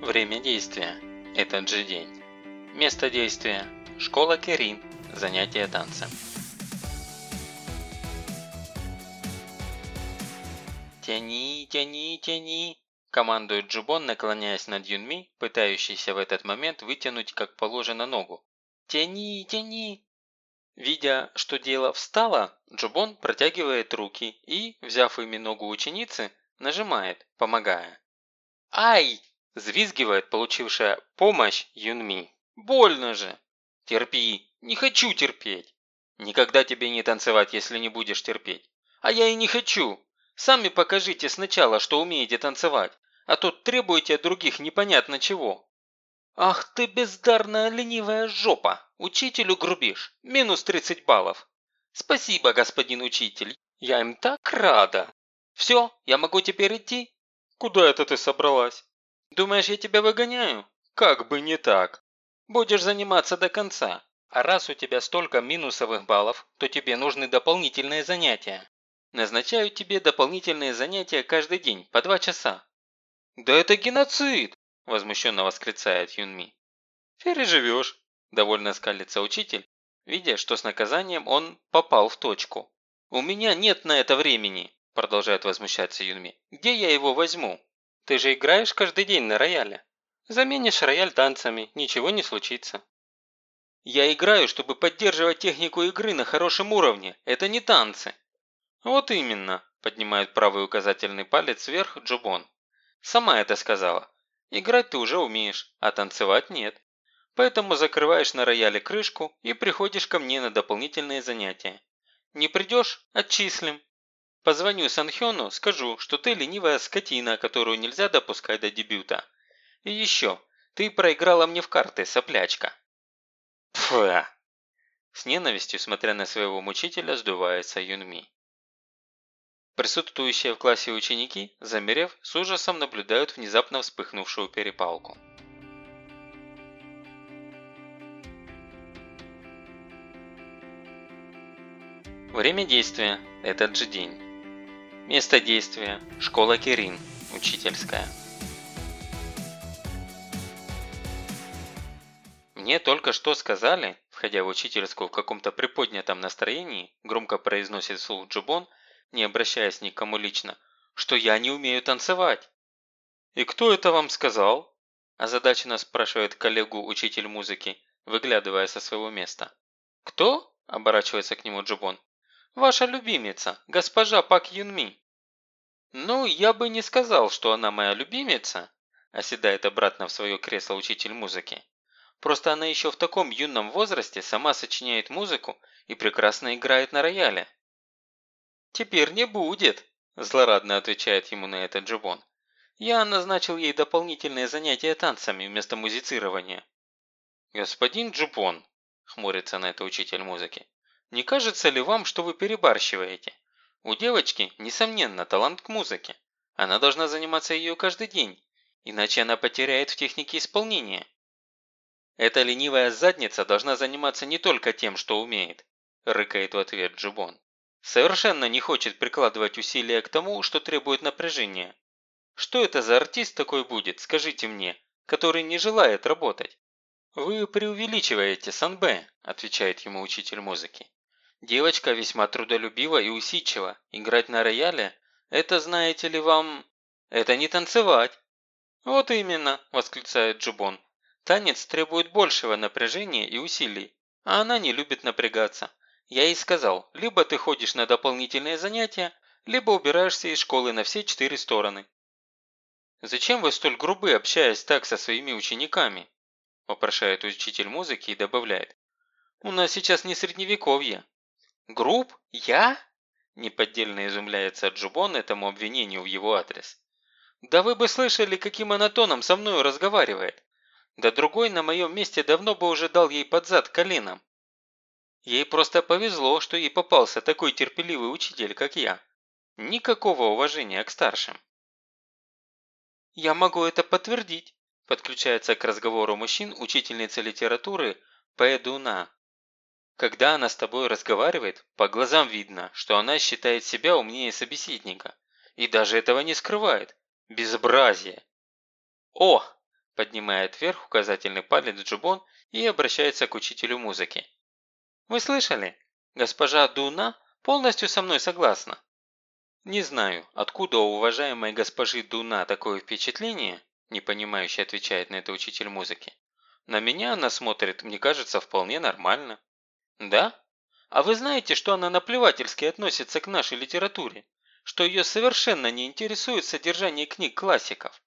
Время действия – этот же день. Место действия – школа Керин, занятия танцем. «Тяни, тяни, тяни!» – командует Джубон, наклоняясь над Юнми, пытающийся в этот момент вытянуть как положено ногу. «Тяни, тяни!» Видя, что дело встало, Джубон протягивает руки и, взяв ими ногу ученицы, нажимает, помогая. «Ай!» – взвизгивает получившая помощь Юнми. «Больно же!» «Терпи! Не хочу терпеть!» «Никогда тебе не танцевать, если не будешь терпеть!» «А я и не хочу! Сами покажите сначала, что умеете танцевать, а то требуете от других непонятно чего!» «Ах ты бездарная ленивая жопа! Учителю грубишь! Минус 30 баллов!» «Спасибо, господин учитель! Я им так рада!» «Все, я могу теперь идти?» «Куда это ты собралась?» «Думаешь, я тебя выгоняю?» «Как бы не так!» «Будешь заниматься до конца, а раз у тебя столько минусовых баллов, то тебе нужны дополнительные занятия. Назначаю тебе дополнительные занятия каждый день, по два часа». «Да это геноцид!» – возмущенно восклицает Юнми. «Переживешь», – довольно скалится учитель, видя, что с наказанием он попал в точку. «У меня нет на это времени», – продолжает возмущаться Юнми. «Где я его возьму? Ты же играешь каждый день на рояле. Заменишь рояль танцами, ничего не случится». «Я играю, чтобы поддерживать технику игры на хорошем уровне. Это не танцы». «Вот именно», – поднимает правый указательный палец вверх Джубон. «Сама это сказала. Играть ты уже умеешь, а танцевать нет. Поэтому закрываешь на рояле крышку и приходишь ко мне на дополнительные занятия. Не придешь – отчислим. Позвоню Санхёну, скажу, что ты ленивая скотина, которую нельзя допускать до дебюта. И еще, ты проиграла мне в карты, соплячка. Фу! С ненавистью, смотря на своего мучителя, сдувается Юнми. Присутствующие в классе ученики, замерев, с ужасом наблюдают внезапно вспыхнувшую перепалку. Время действия – этот же день. Место действия – школа Кирин, учительская. Мне только что сказали, входя в учительскую в каком-то приподнятом настроении, громко произносит вслух Джубон – не обращаясь ни к кому лично, что я не умею танцевать. «И кто это вам сказал?» озадаченно спрашивает коллегу учитель музыки, выглядывая со своего места. «Кто?» – оборачивается к нему Джубон. «Ваша любимица, госпожа Пак Юнми». «Ну, я бы не сказал, что она моя любимица», – оседает обратно в свое кресло учитель музыки. «Просто она еще в таком юном возрасте сама сочиняет музыку и прекрасно играет на рояле». «Теперь не будет», – злорадно отвечает ему на это Джубон. «Я назначил ей дополнительные занятия танцами вместо музицирования». «Господин Джубон», – хмурится на это учитель музыки, – «не кажется ли вам, что вы перебарщиваете? У девочки, несомненно, талант к музыке. Она должна заниматься ее каждый день, иначе она потеряет в технике исполнения». «Эта ленивая задница должна заниматься не только тем, что умеет», – рыкает в ответ Джубон. Совершенно не хочет прикладывать усилия к тому, что требует напряжения. Что это за артист такой будет, скажите мне, который не желает работать? «Вы преувеличиваете, Санбэ», – отвечает ему учитель музыки. «Девочка весьма трудолюбива и усидчива. Играть на рояле – это, знаете ли, вам… это не танцевать». «Вот именно», – восклицает Джубон. «Танец требует большего напряжения и усилий, а она не любит напрягаться. Я ей сказал, либо ты ходишь на дополнительные занятия, либо убираешься из школы на все четыре стороны. «Зачем вы столь грубы, общаясь так со своими учениками?» – вопрошает учитель музыки и добавляет. «У нас сейчас не средневековье». «Груб? Я?» – неподдельно изумляется Джубон этому обвинению в его адрес. «Да вы бы слышали, каким анатоном со мною разговаривает. Да другой на моем месте давно бы уже дал ей под зад коленом. Ей просто повезло, что ей попался такой терпеливый учитель, как я. Никакого уважения к старшим. «Я могу это подтвердить», – подключается к разговору мужчин учительница литературы Пэдуна. Когда она с тобой разговаривает, по глазам видно, что она считает себя умнее собеседника. И даже этого не скрывает. Безобразие. О, поднимает вверх указательный палец Джубон и обращается к учителю музыки. «Вы слышали? Госпожа Дуна полностью со мной согласна». «Не знаю, откуда у уважаемой госпожи Дуна такое впечатление», непонимающе отвечает на это учитель музыки. «На меня она смотрит, мне кажется, вполне нормально». «Да? А вы знаете, что она наплевательски относится к нашей литературе? Что ее совершенно не интересует содержание книг классиков?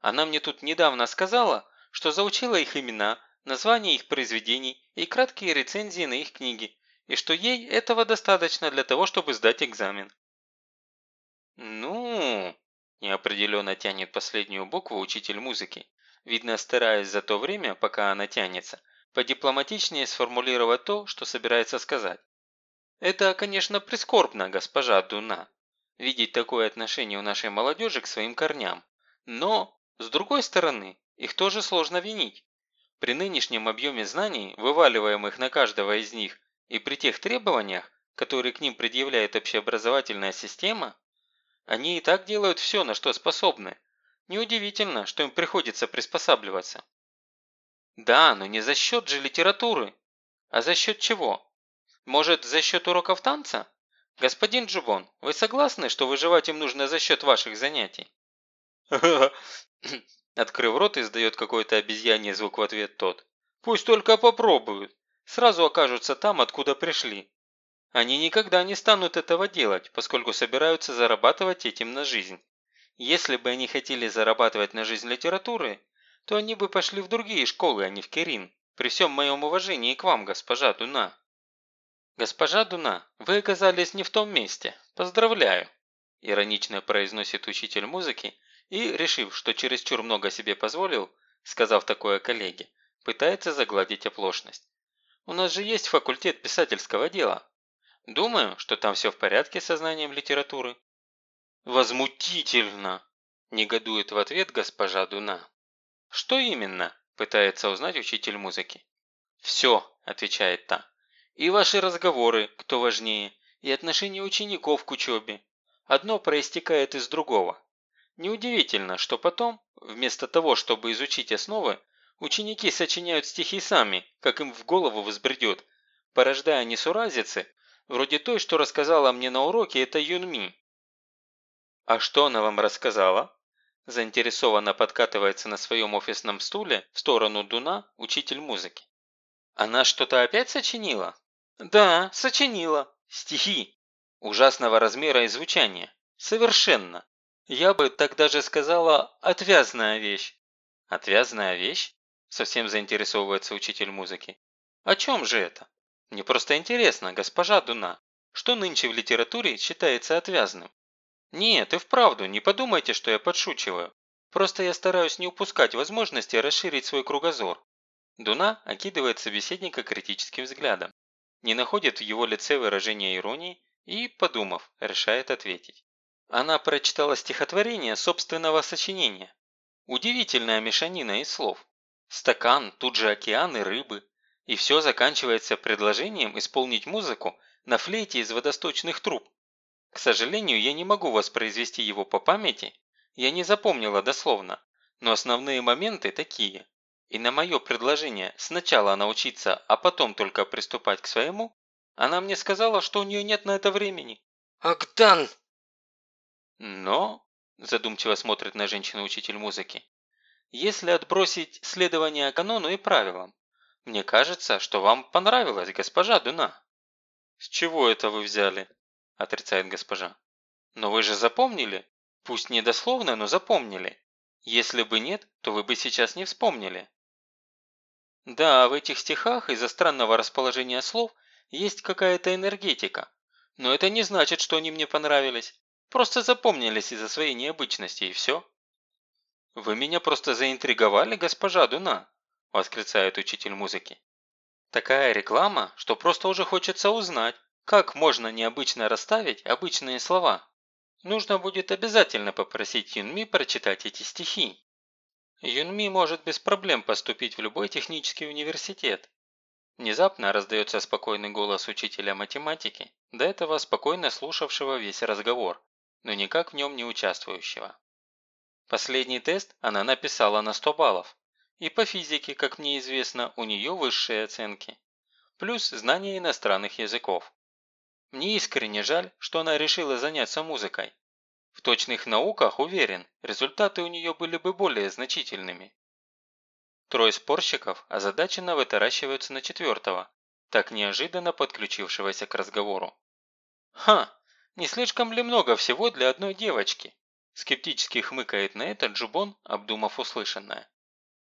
Она мне тут недавно сказала, что заучила их имена, названия их произведений и краткие рецензии на их книги, и что ей этого достаточно для того, чтобы сдать экзамен. «Ну...» – неопределенно тянет последнюю букву учитель музыки, видно стараясь за то время, пока она тянется, подипломатичнее сформулировать то, что собирается сказать. Это, конечно, прискорбно, госпожа Дуна, видеть такое отношение у нашей молодежи к своим корням. Но, с другой стороны, их тоже сложно винить. При нынешнем объеме знаний, вываливаемых на каждого из них, и при тех требованиях, которые к ним предъявляет общеобразовательная система, они и так делают все, на что способны. Неудивительно, что им приходится приспосабливаться. Да, но не за счет же литературы. А за счет чего? Может, за счет уроков танца? Господин Джубон, вы согласны, что выживать им нужно за счет ваших занятий? Открыв рот, издает какой-то обезьяний звук в ответ тот. Пусть только попробуют. Сразу окажутся там, откуда пришли. Они никогда не станут этого делать, поскольку собираются зарабатывать этим на жизнь. Если бы они хотели зарабатывать на жизнь литературы, то они бы пошли в другие школы, а не в Керин. При всем моем уважении к вам, госпожа Дуна. Госпожа Дуна, вы оказались не в том месте. Поздравляю. Иронично произносит учитель музыки и, решив, что чересчур много себе позволил, сказав такое коллеге, пытается загладить оплошность. У нас же есть факультет писательского дела. Думаю, что там все в порядке с сознанием литературы». «Возмутительно!» – негодует в ответ госпожа Дуна. «Что именно?» – пытается узнать учитель музыки. «Все», – отвечает та. «И ваши разговоры, кто важнее, и отношение учеников к учебе. Одно проистекает из другого. Неудивительно, что потом, вместо того, чтобы изучить основы, ученики сочиняют стихи сами, как им в голову взбредет, порождая несуразицы, Вроде той, что рассказала мне на уроке, это Юнми. А что она вам рассказала? Заинтересованно подкатывается на своем офисном стуле в сторону Дуна учитель музыки. Она что-то опять сочинила? Да, сочинила. Стихи. Ужасного размера и звучания. Совершенно. Я бы так даже сказала «отвязная вещь». «Отвязная вещь?» – совсем заинтересовывается учитель музыки. «О чем же это?» Мне просто интересно, госпожа Дуна, что нынче в литературе считается отвязным? Нет, и вправду, не подумайте, что я подшучиваю. Просто я стараюсь не упускать возможности расширить свой кругозор. Дуна окидывает собеседника критическим взглядом, не находит в его лице выражения иронии и, подумав, решает ответить. Она прочитала стихотворение собственного сочинения. Удивительная мешанина из слов. Стакан, тут же океан и рыбы, и все заканчивается предложением исполнить музыку на флейте из водосточных труб. К сожалению, я не могу воспроизвести его по памяти, я не запомнила дословно, но основные моменты такие. И на мое предложение сначала научиться, а потом только приступать к своему, она мне сказала, что у нее нет на это времени. «Агдан!» Но, задумчиво смотрит на женщину учитель музыки, если отбросить следование канону и правилам, мне кажется, что вам понравилось, госпожа Дуна». «С чего это вы взяли?» – отрицает госпожа. «Но вы же запомнили? Пусть не дословно, но запомнили. Если бы нет, то вы бы сейчас не вспомнили». Да, в этих стихах из-за странного расположения слов есть какая-то энергетика. Но это не значит, что они мне понравились. Просто запомнились из-за своей необычности и все. Вы меня просто заинтриговали, госпожа Дуна. – восклицает учитель музыки. Такая реклама, что просто уже хочется узнать, как можно необычно расставить обычные слова. Нужно будет обязательно попросить Юнми прочитать эти стихи. Юнми может без проблем поступить в любой технический университет. Внезапно раздается спокойный голос учителя математики, до этого спокойно слушавшего весь разговор, но никак в нем не участвующего. Последний тест она написала на 100 баллов, И по физике, как мне известно, у нее высшие оценки. Плюс знание иностранных языков. Мне искренне жаль, что она решила заняться музыкой. В точных науках, уверен, результаты у нее были бы более значительными. Трое спорщиков озадаченно вытаращиваются на четвертого, так неожиданно подключившегося к разговору. «Ха! Не слишком ли много всего для одной девочки?» Скептически хмыкает на это Джубон, обдумав услышанное.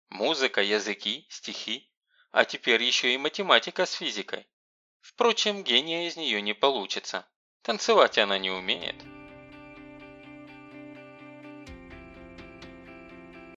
Музыка, языки, стихи, а теперь еще и математика с физикой. Впрочем, гения из нее не получится. Танцевать она не умеет.